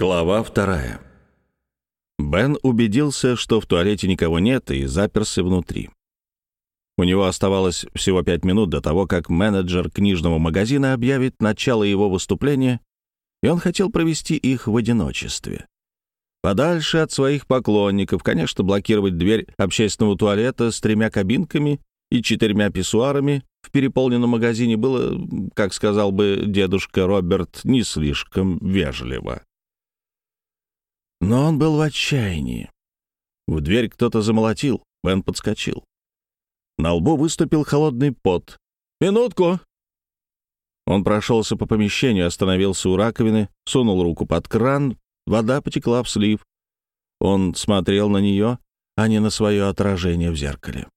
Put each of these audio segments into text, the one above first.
Глава вторая. Бен убедился, что в туалете никого нет, и заперся внутри. У него оставалось всего пять минут до того, как менеджер книжного магазина объявит начало его выступления, и он хотел провести их в одиночестве. Подальше от своих поклонников, конечно, блокировать дверь общественного туалета с тремя кабинками и четырьмя писсуарами в переполненном магазине было, как сказал бы дедушка Роберт, не слишком вежливо. Но он был в отчаянии. В дверь кто-то замолотил, Бен подскочил. На лбу выступил холодный пот. «Минутку!» Он прошелся по помещению, остановился у раковины, сунул руку под кран, вода потекла в слив. Он смотрел на нее, а не на свое отражение в зеркале.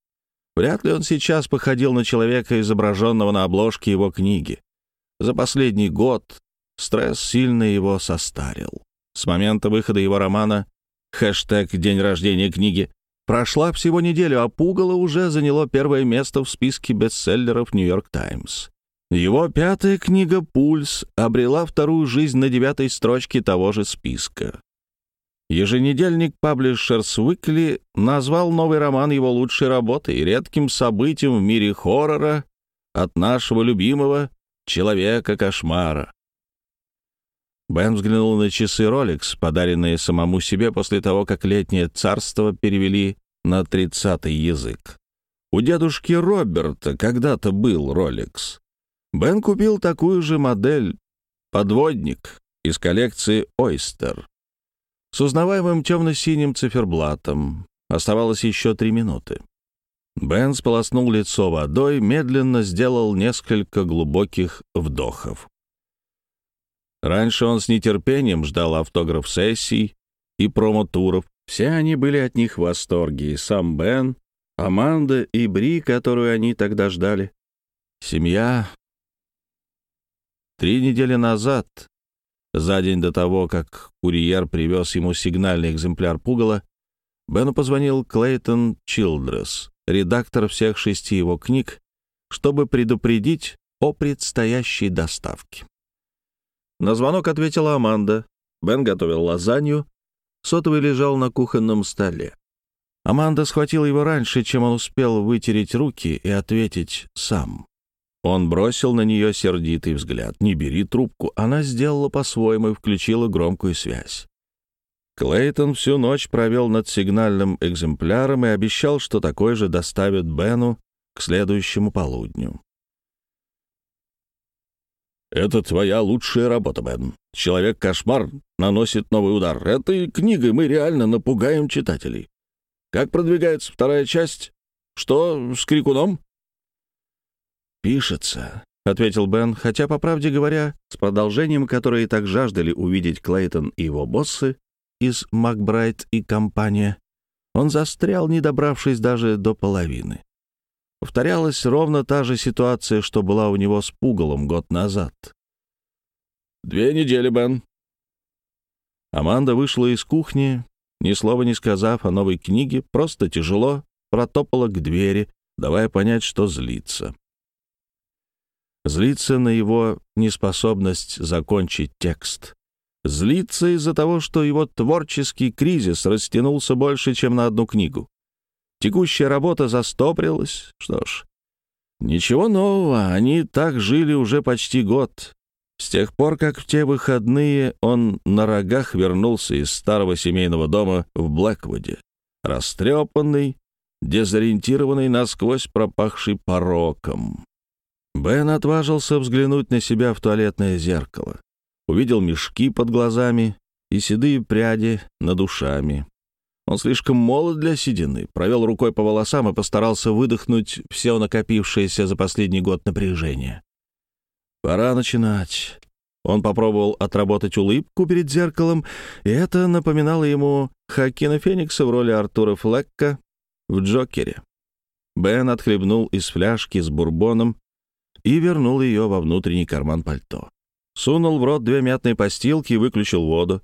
Вряд ли он сейчас походил на человека, изображенного на обложке его книги. За последний год стресс сильно его состарил. С момента выхода его романа хэштег «День рождения книги» прошла всего неделю, а «Пугало» уже заняло первое место в списке бестселлеров «Нью-Йорк Таймс». Его пятая книга «Пульс» обрела вторую жизнь на девятой строчке того же списка. Еженедельник Publishers Weekly назвал новый роман его лучшей работой и редким событием в мире хоррора от нашего любимого Человека-кошмара. Бен взглянул на часы Rolex, подаренные самому себе после того, как летнее царство перевели на тридцатый язык. У дедушки Роберта когда-то был Rolex. Бен купил такую же модель «Подводник» из коллекции «Ойстер» с узнаваемым темно-синим циферблатом. Оставалось еще три минуты. Бен сполоснул лицо водой, медленно сделал несколько глубоких вдохов. Раньше он с нетерпением ждал автограф-сессий и промо-туров. Все они были от них в восторге, и сам Бен, Аманда и Бри, которую они тогда ждали. Семья. Три недели назад, за день до того, как курьер привез ему сигнальный экземпляр пугала, Бену позвонил Клейтон Чилдрес, редактор всех шести его книг, чтобы предупредить о предстоящей доставке. На звонок ответила Аманда. Бен готовил лазанью. Сотовый лежал на кухонном столе. Аманда схватила его раньше, чем он успел вытереть руки и ответить сам. Он бросил на нее сердитый взгляд. «Не бери трубку». Она сделала по-своему и включила громкую связь. Клейтон всю ночь провел над сигнальным экземпляром и обещал, что такой же доставит Бену к следующему полудню. «Это твоя лучшая работа, Бен. Человек-кошмар наносит новый удар. Этой книгой мы реально напугаем читателей. Как продвигается вторая часть? Что с крикуном?» «Пишется», — ответил Бен, хотя, по правде говоря, с продолжением, которое так жаждали увидеть Клейтон и его боссы из Макбрайт и компания, он застрял, не добравшись даже до половины. Повторялась ровно та же ситуация, что была у него с пугалом год назад. «Две недели, Бен». Аманда вышла из кухни, ни слова не сказав о новой книге, просто тяжело протопала к двери, давая понять, что злится. Злится на его неспособность закончить текст. Злится из-за того, что его творческий кризис растянулся больше, чем на одну книгу. Текущая работа застоприлась. Что ж, ничего нового, они так жили уже почти год. С тех пор, как в те выходные он на рогах вернулся из старого семейного дома в Блэквуде, растрепанный, дезориентированный, насквозь пропахший пороком. Бен отважился взглянуть на себя в туалетное зеркало. Увидел мешки под глазами и седые пряди над ушами. Он слишком молод для седины, провел рукой по волосам и постарался выдохнуть все накопившееся за последний год напряжение. Пора начинать. Он попробовал отработать улыбку перед зеркалом, и это напоминало ему Хакина Феникса в роли Артура Флекка в «Джокере». Бен отхлебнул из фляжки с бурбоном и вернул ее во внутренний карман пальто. Сунул в рот две мятные постилки и выключил воду.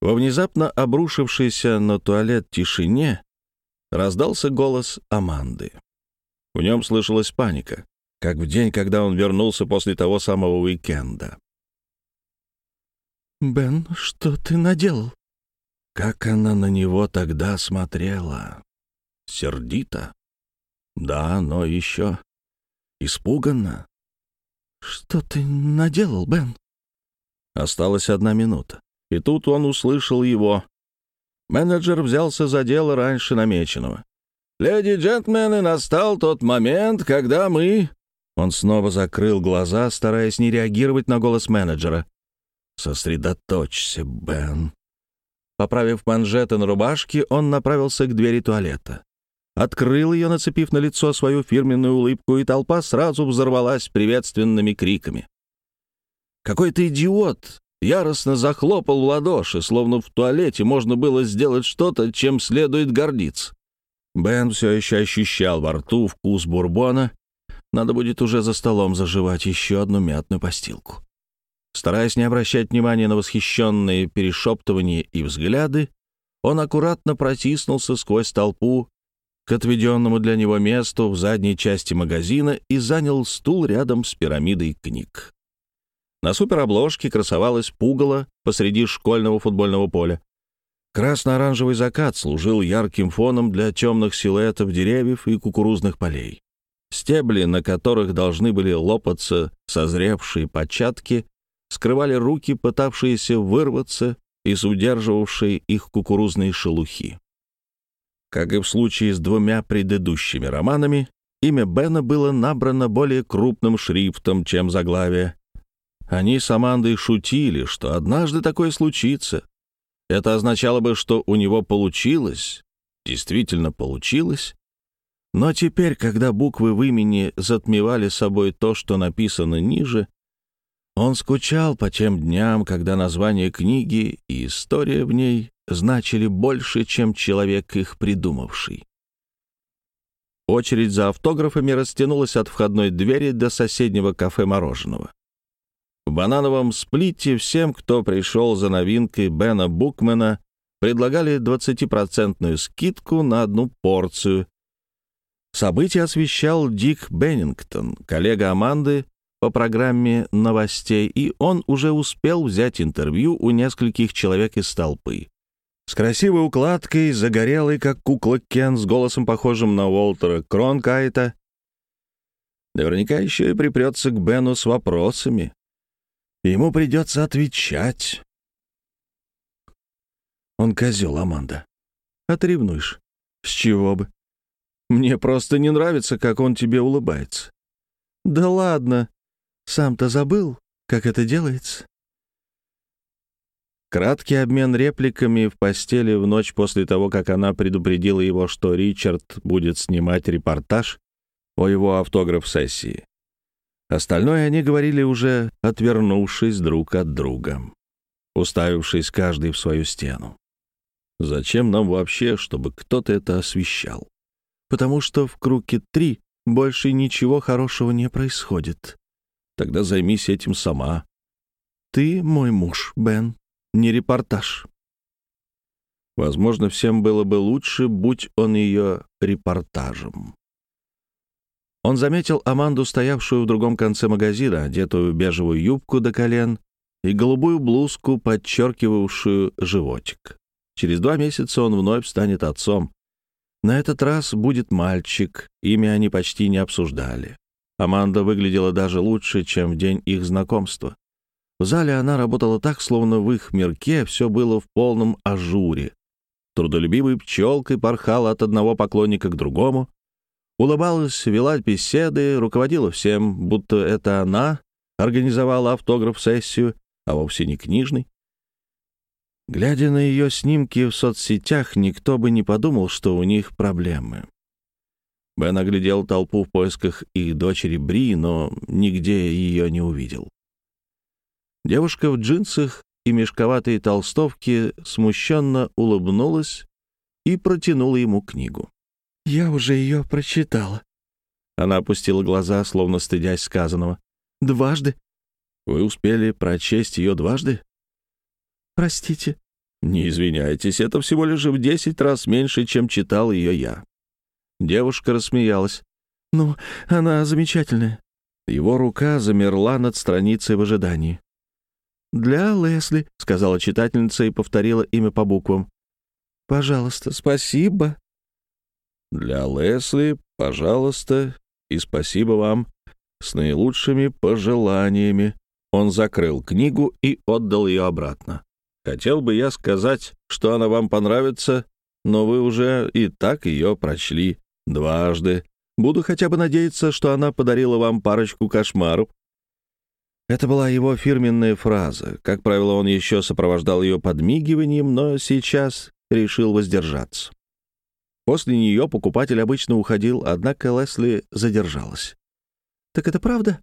Во внезапно обрушившейся на туалет тишине раздался голос Аманды. В нем слышалась паника, как в день, когда он вернулся после того самого уикенда. «Бен, что ты наделал?» Как она на него тогда смотрела? Сердито? Да, но еще испуганно. «Что ты наделал, Бен?» Осталась одна минута, и тут он услышал его. Менеджер взялся за дело раньше намеченного. «Леди и джентльмены, настал тот момент, когда мы...» Он снова закрыл глаза, стараясь не реагировать на голос менеджера. «Сосредоточься, Бен». Поправив манжеты на рубашке, он направился к двери туалета. Открыл ее, нацепив на лицо свою фирменную улыбку, и толпа сразу взорвалась приветственными криками. Какой-то идиот яростно захлопал в ладоши, словно в туалете можно было сделать что-то, чем следует гордиться. Бен все еще ощущал во рту вкус бурбона. Надо будет уже за столом заживать еще одну мятную постилку. Стараясь не обращать внимания на восхищенные перешептывания и взгляды, он аккуратно протиснулся сквозь толпу к отведенному для него месту в задней части магазина и занял стул рядом с пирамидой книг. На суперобложке красовалась пугало посреди школьного футбольного поля. Красно-оранжевый закат служил ярким фоном для темных силуэтов деревьев и кукурузных полей. Стебли, на которых должны были лопаться созревшие початки, скрывали руки, пытавшиеся вырваться из удерживавшей их кукурузной шелухи. Как и в случае с двумя предыдущими романами, имя Бена было набрано более крупным шрифтом, чем заглавие. Они с Амандой шутили, что однажды такое случится, это означало бы, что у него получилось, действительно получилось. Но теперь, когда буквы в имени затмевали собой то, что написано ниже, он скучал по тем дням, когда название книги и история в ней значили больше, чем человек их придумавший. Очередь за автографами растянулась от входной двери до соседнего кафе мороженого. В банановом сплите всем, кто пришел за новинкой Бена Букмена, предлагали 20% скидку на одну порцию. Событие освещал Дик Беннингтон, коллега Аманды по программе новостей, и он уже успел взять интервью у нескольких человек из толпы. С красивой укладкой, загорелый, как кукла Кен, с голосом похожим на Уолтера Кронкайта. Наверняка еще и припрется к Бену с вопросами, Ему придется отвечать. Он козел, Аманда. А ты ревнуешь? С чего бы? Мне просто не нравится, как он тебе улыбается. Да ладно. Сам-то забыл, как это делается. Краткий обмен репликами в постели в ночь после того, как она предупредила его, что Ричард будет снимать репортаж о его автограф-сессии. Остальное они говорили уже, отвернувшись друг от друга, уставившись каждый в свою стену. Зачем нам вообще, чтобы кто-то это освещал? Потому что в круге три больше ничего хорошего не происходит. Тогда займись этим сама. Ты мой муж, Бен, не репортаж. Возможно, всем было бы лучше, будь он ее репортажем. Он заметил Аманду, стоявшую в другом конце магазина, одетую в бежевую юбку до колен и голубую блузку, подчеркивавшую животик. Через два месяца он вновь станет отцом. На этот раз будет мальчик, имя они почти не обсуждали. Аманда выглядела даже лучше, чем в день их знакомства. В зале она работала так, словно в их мирке все было в полном ажуре. Трудолюбивой пчелкой порхала от одного поклонника к другому, улыбалась, вела беседы, руководила всем, будто это она организовала автограф-сессию, а вовсе не книжный. Глядя на ее снимки в соцсетях, никто бы не подумал, что у них проблемы. Бен оглядел толпу в поисках их дочери Бри, но нигде ее не увидел. Девушка в джинсах и мешковатой толстовке смущенно улыбнулась и протянула ему книгу. «Я уже ее прочитала». Она опустила глаза, словно стыдясь сказанного. «Дважды». «Вы успели прочесть ее дважды?» «Простите». «Не извиняйтесь, это всего лишь в десять раз меньше, чем читал ее я». Девушка рассмеялась. «Ну, она замечательная». Его рука замерла над страницей в ожидании. «Для Лесли», — сказала читательница и повторила имя по буквам. «Пожалуйста, спасибо». «Для Лесли, пожалуйста, и спасибо вам с наилучшими пожеланиями». Он закрыл книгу и отдал ее обратно. «Хотел бы я сказать, что она вам понравится, но вы уже и так ее прочли дважды. Буду хотя бы надеяться, что она подарила вам парочку кошмаров». Это была его фирменная фраза. Как правило, он еще сопровождал ее подмигиванием, но сейчас решил воздержаться. После нее покупатель обычно уходил, однако Лесли задержалась. «Так это правда?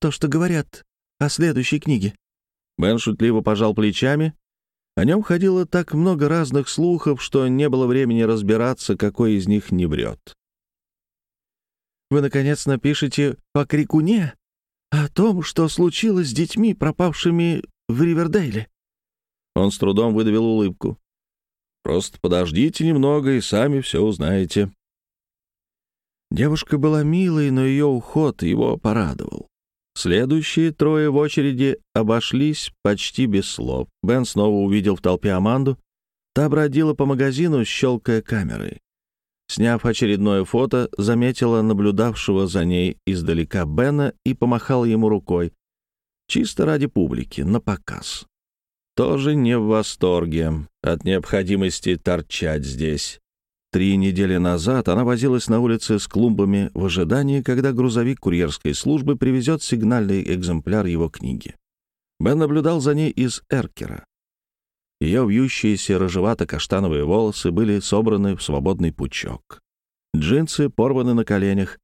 То, что говорят о следующей книге?» Бен шутливо пожал плечами. О нем ходило так много разных слухов, что не было времени разбираться, какой из них не врет. «Вы, наконец, напишете о Крикуне? О том, что случилось с детьми, пропавшими в Ривердейле?» Он с трудом выдавил улыбку. Просто подождите немного и сами все узнаете». Девушка была милой, но ее уход его порадовал. Следующие трое в очереди обошлись почти без слов. Бен снова увидел в толпе Аманду. Та бродила по магазину, щелкая камерой. Сняв очередное фото, заметила наблюдавшего за ней издалека Бена и помахала ему рукой. Чисто ради публики, на показ тоже не в восторге от необходимости торчать здесь. Три недели назад она возилась на улице с клумбами в ожидании, когда грузовик курьерской службы привезет сигнальный экземпляр его книги. Бен наблюдал за ней из эркера. Ее вьющиеся рыжевато-каштановые волосы были собраны в свободный пучок. Джинсы порваны на коленях,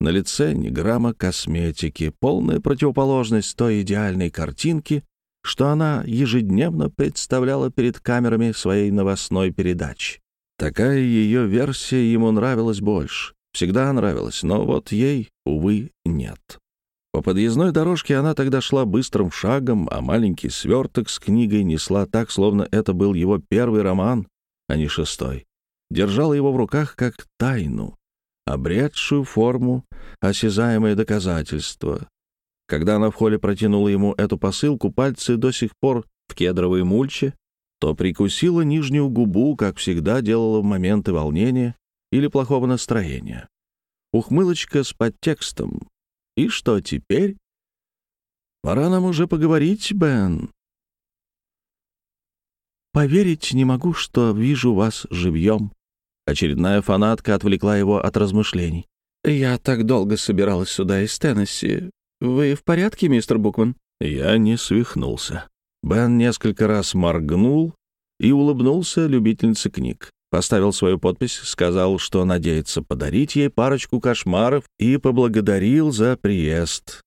на лице ни грамма косметики, полная противоположность той идеальной картинки, что она ежедневно представляла перед камерами своей новостной передачи. Такая ее версия ему нравилась больше. Всегда нравилась, но вот ей, увы, нет. По подъездной дорожке она тогда шла быстрым шагом, а маленький сверток с книгой несла так, словно это был его первый роман, а не шестой. Держала его в руках как тайну, обретшую форму, осязаемое доказательство, когда она в холле протянула ему эту посылку, пальцы до сих пор в кедровой мульче, то прикусила нижнюю губу, как всегда делала в моменты волнения или плохого настроения. Ухмылочка с подтекстом. «И что теперь?» «Пора нам уже поговорить, Бен». «Поверить не могу, что вижу вас живьем». Очередная фанатка отвлекла его от размышлений. «Я так долго собиралась сюда из Теннесси. «Вы в порядке, мистер Букман?» Я не свихнулся. Бен несколько раз моргнул и улыбнулся любительнице книг. Поставил свою подпись, сказал, что надеется подарить ей парочку кошмаров и поблагодарил за приезд.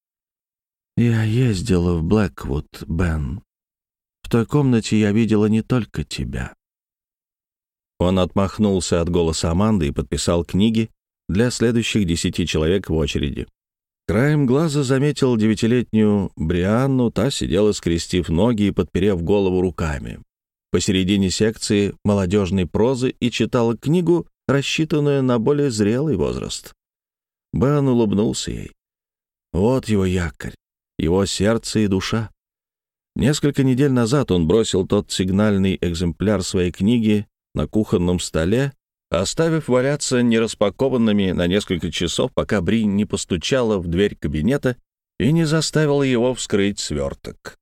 «Я ездила в Блэквуд, Бен. В той комнате я видела не только тебя». Он отмахнулся от голоса Аманды и подписал книги для следующих десяти человек в очереди. Краем глаза заметил девятилетнюю Брианну, та сидела, скрестив ноги и подперев голову руками. Посередине секции молодежной прозы и читала книгу, рассчитанную на более зрелый возраст. Бен улыбнулся ей. Вот его якорь, его сердце и душа. Несколько недель назад он бросил тот сигнальный экземпляр своей книги на кухонном столе оставив валяться нераспакованными на несколько часов, пока Бри не постучала в дверь кабинета и не заставила его вскрыть сверток.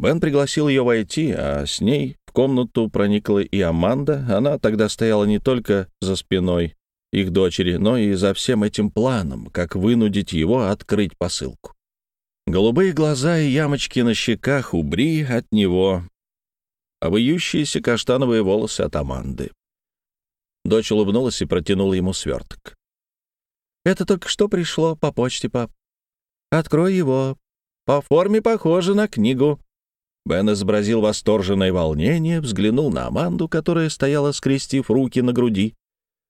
Бен пригласил ее войти, а с ней в комнату проникла и Аманда. Она тогда стояла не только за спиной их дочери, но и за всем этим планом, как вынудить его открыть посылку. Голубые глаза и ямочки на щеках у Бри от него, а выющиеся каштановые волосы от Аманды. Дочь улыбнулась и протянула ему сверток. «Это только что пришло по почте, пап. Открой его. По форме похоже на книгу». Бен изобразил восторженное волнение, взглянул на Аманду, которая стояла, скрестив руки на груди.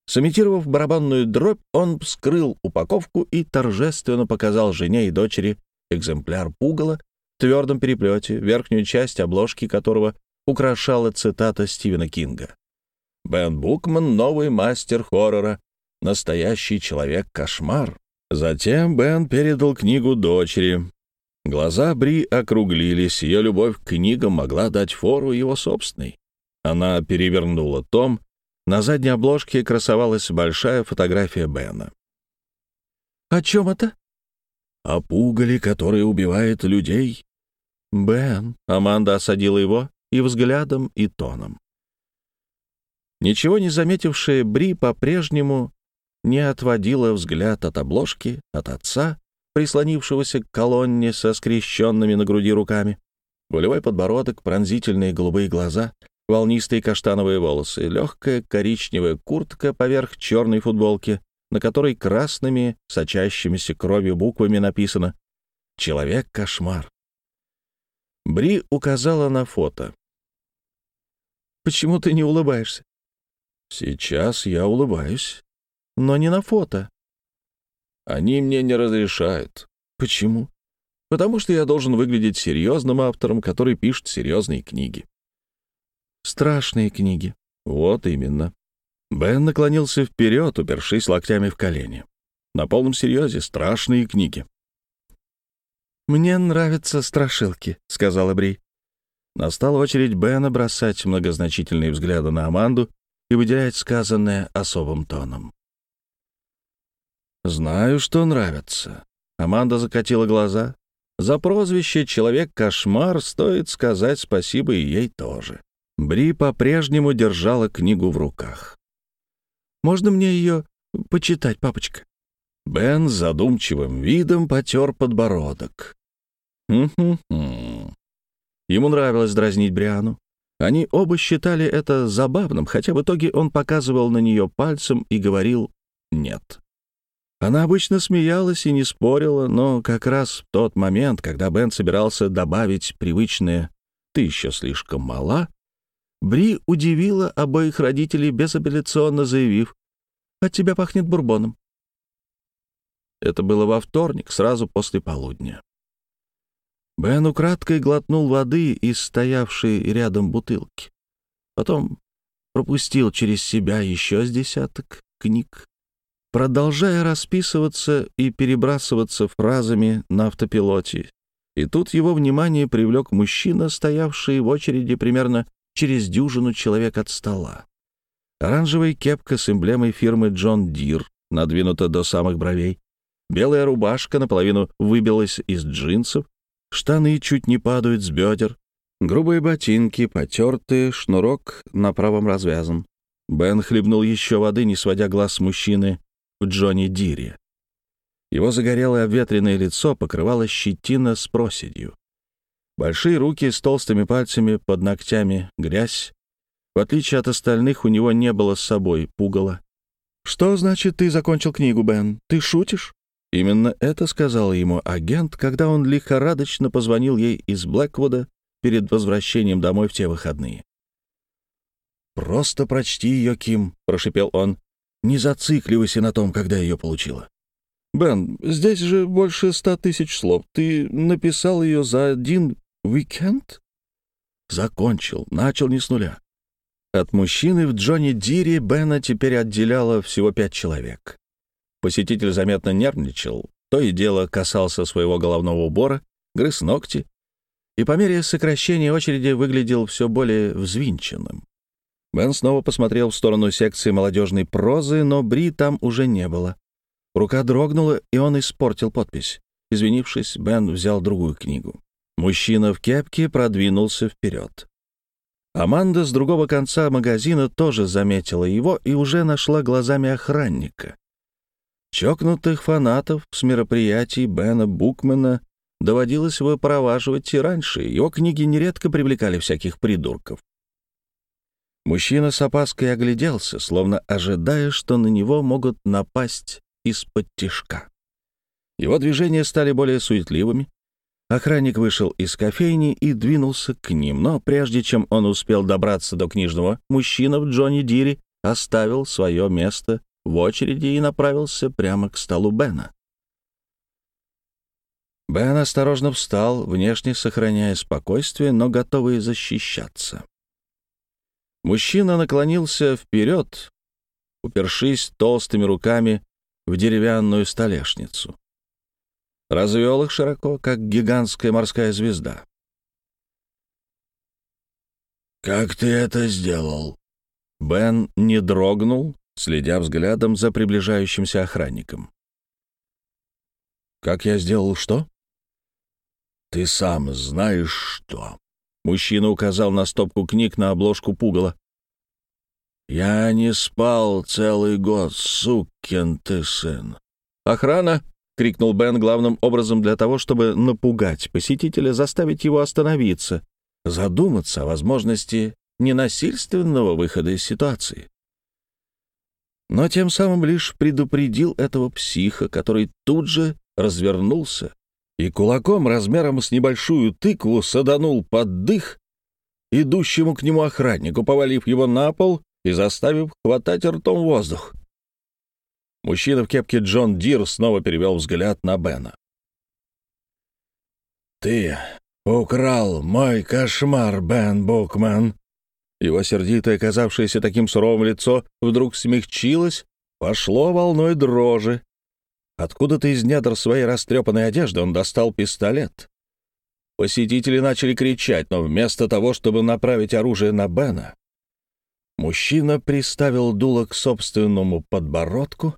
Сымитировав барабанную дробь, он вскрыл упаковку и торжественно показал жене и дочери экземпляр пугала в твердом переплете, верхнюю часть обложки которого украшала цитата Стивена Кинга. Бен Букман — новый мастер хоррора, настоящий человек-кошмар. Затем Бен передал книгу дочери. Глаза Бри округлились, ее любовь к книгам могла дать фору его собственной. Она перевернула том. На задней обложке красовалась большая фотография Бена. «О чем это?» «О пугале, который убивает людей». «Бен», — Аманда осадила его и взглядом, и тоном. Ничего не заметившая Бри по-прежнему не отводила взгляд от обложки, от отца, прислонившегося к колонне со скрещенными на груди руками. Волевой подбородок, пронзительные голубые глаза, волнистые каштановые волосы, легкая коричневая куртка поверх черной футболки, на которой красными, сочащимися кровью буквами написано «Человек-кошмар». Бри указала на фото. «Почему ты не улыбаешься?» «Сейчас я улыбаюсь». «Но не на фото». «Они мне не разрешают». «Почему?» «Потому что я должен выглядеть серьезным автором, который пишет серьезные книги». «Страшные книги». «Вот именно». Бен наклонился вперед, упершись локтями в колени. На полном серьезе страшные книги. «Мне нравятся страшилки», — сказала Бри. Настала очередь Бена бросать многозначительные взгляды на Аманду и выделять сказанное особым тоном. «Знаю, что нравится». Аманда закатила глаза. За прозвище «Человек-кошмар» стоит сказать спасибо и ей тоже. Бри по-прежнему держала книгу в руках. «Можно мне ее почитать, папочка?» Бен с задумчивым видом потер подбородок. «Хм-хм-хм». Ему нравилось дразнить Бриану. Они оба считали это забавным, хотя в итоге он показывал на нее пальцем и говорил «нет». Она обычно смеялась и не спорила, но как раз в тот момент, когда Бен собирался добавить привычное «ты еще слишком мала», Бри удивила обоих родителей, безапелляционно заявив «от тебя пахнет бурбоном». Это было во вторник, сразу после полудня. Бен украдкой глотнул воды из стоявшей рядом бутылки. Потом пропустил через себя еще с десяток книг, продолжая расписываться и перебрасываться фразами на автопилоте. И тут его внимание привлек мужчина, стоявший в очереди примерно через дюжину человек от стола. Оранжевая кепка с эмблемой фирмы «Джон Дир» надвинута до самых бровей. Белая рубашка наполовину выбилась из джинсов, Штаны чуть не падают с бедер. Грубые ботинки, потертые, шнурок на правом развязан. Бен хлебнул еще воды, не сводя глаз с мужчины в Джонни Дире. Его загорелое обветренное лицо покрывало щетина с проседью. Большие руки с толстыми пальцами, под ногтями грязь. В отличие от остальных, у него не было с собой пугала. «Что значит, ты закончил книгу, Бен? Ты шутишь?» Именно это сказал ему агент, когда он лихорадочно позвонил ей из Блэквуда перед возвращением домой в те выходные. «Просто прочти ее, Ким», — прошипел он. «Не зацикливайся на том, когда ее получила». «Бен, здесь же больше ста тысяч слов. Ты написал ее за один уикенд?» Закончил, начал не с нуля. От мужчины в Джонни Дире Бена теперь отделяло всего пять человек. Посетитель заметно нервничал, то и дело касался своего головного убора, грыз ногти, и по мере сокращения очереди выглядел все более взвинченным. Бен снова посмотрел в сторону секции молодежной прозы, но Бри там уже не было. Рука дрогнула, и он испортил подпись. Извинившись, Бен взял другую книгу. Мужчина в кепке продвинулся вперед. Аманда с другого конца магазина тоже заметила его и уже нашла глазами охранника. Чокнутых фанатов с мероприятий Бена Букмена доводилось выпроваживать и раньше. Его книги нередко привлекали всяких придурков. Мужчина с опаской огляделся, словно ожидая, что на него могут напасть из-под тишка. Его движения стали более суетливыми. Охранник вышел из кофейни и двинулся к ним, но прежде чем он успел добраться до книжного, мужчина в Джонни Дири оставил свое место в очереди и направился прямо к столу Бена. Бен осторожно встал, внешне сохраняя спокойствие, но готовый защищаться. Мужчина наклонился вперед, упершись толстыми руками в деревянную столешницу. развел их широко, как гигантская морская звезда. «Как ты это сделал?» Бен не дрогнул, следя взглядом за приближающимся охранником. «Как я сделал что?» «Ты сам знаешь что». Мужчина указал на стопку книг на обложку пугала. «Я не спал целый год, сукин ты сын». «Охрана!» — крикнул Бен главным образом для того, чтобы напугать посетителя, заставить его остановиться, задуматься о возможности ненасильственного выхода из ситуации. Но тем самым лишь предупредил этого психа, который тут же развернулся и кулаком размером с небольшую тыкву саданул под дых идущему к нему охраннику, повалив его на пол и заставив хватать ртом воздух. Мужчина в кепке Джон Дир снова перевел взгляд на Бена. «Ты украл мой кошмар, Бен Букман!» Его сердитое, оказавшееся таким суровым лицо, вдруг смягчилось, пошло волной дрожи. Откуда-то из недр своей растрепанной одежды он достал пистолет. Посетители начали кричать, но вместо того, чтобы направить оружие на Бена, мужчина приставил дуло к собственному подбородку.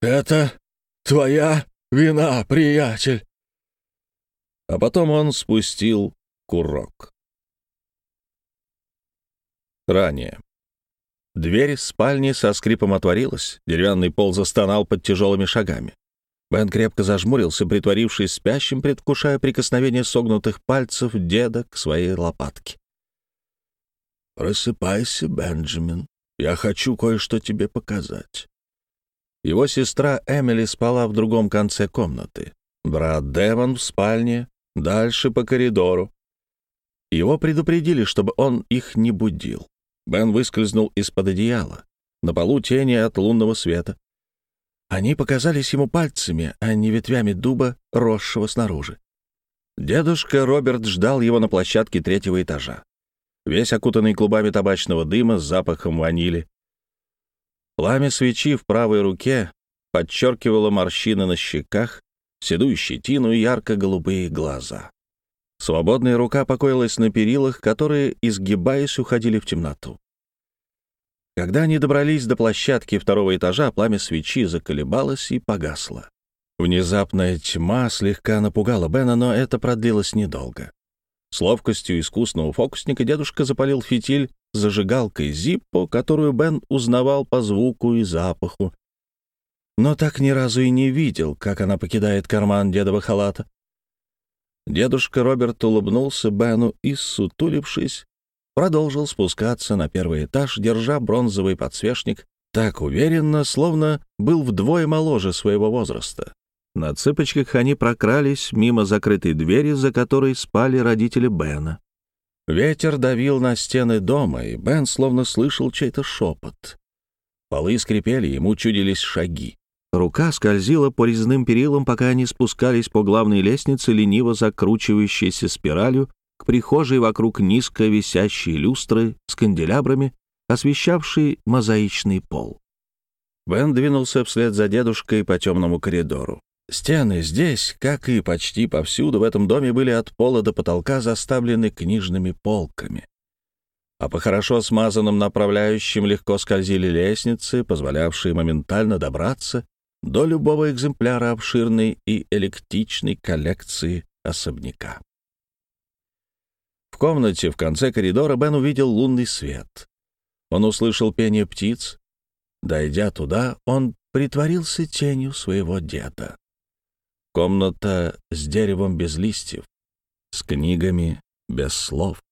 «Это твоя вина, приятель!» А потом он спустил курок. Ранее. Дверь спальни со скрипом отворилась, деревянный пол застонал под тяжелыми шагами. Бен крепко зажмурился, притворившись спящим, предвкушая прикосновение согнутых пальцев деда к своей лопатке. «Просыпайся, Бенджамин. Я хочу кое-что тебе показать». Его сестра Эмили спала в другом конце комнаты. Брат Девон в спальне, дальше по коридору. Его предупредили, чтобы он их не будил. Бен выскользнул из-под одеяла. На полу тени от лунного света. Они показались ему пальцами, а не ветвями дуба, росшего снаружи. Дедушка Роберт ждал его на площадке третьего этажа. Весь окутанный клубами табачного дыма с запахом ванили. Пламя свечи в правой руке подчеркивало морщины на щеках, седую щетину и ярко-голубые глаза. Свободная рука покоилась на перилах, которые, изгибаясь, уходили в темноту. Когда они добрались до площадки второго этажа, пламя свечи заколебалось и погасло. Внезапная тьма слегка напугала Бена, но это продлилось недолго. С ловкостью искусного фокусника дедушка запалил фитиль зажигалкой Зиппо, которую Бен узнавал по звуку и запаху, но так ни разу и не видел, как она покидает карман дедова халата. Дедушка Роберт улыбнулся Бену и, сутулившись, продолжил спускаться на первый этаж, держа бронзовый подсвечник так уверенно, словно был вдвое моложе своего возраста. На цыпочках они прокрались мимо закрытой двери, за которой спали родители Бена. Ветер давил на стены дома, и Бен словно слышал чей-то шепот. Полы скрипели, ему чудились шаги. Рука скользила по резным перилам, пока они спускались по главной лестнице, лениво закручивающейся спиралью, к прихожей вокруг низко висящей люстры с канделябрами, освещавшей мозаичный пол. Бен двинулся вслед за дедушкой по темному коридору. Стены здесь, как и почти повсюду в этом доме, были от пола до потолка заставлены книжными полками. А по хорошо смазанным направляющим легко скользили лестницы, позволявшие моментально добраться до любого экземпляра обширной и электичной коллекции особняка. В комнате в конце коридора Бен увидел лунный свет. Он услышал пение птиц. Дойдя туда, он притворился тенью своего деда. Комната с деревом без листьев, с книгами без слов.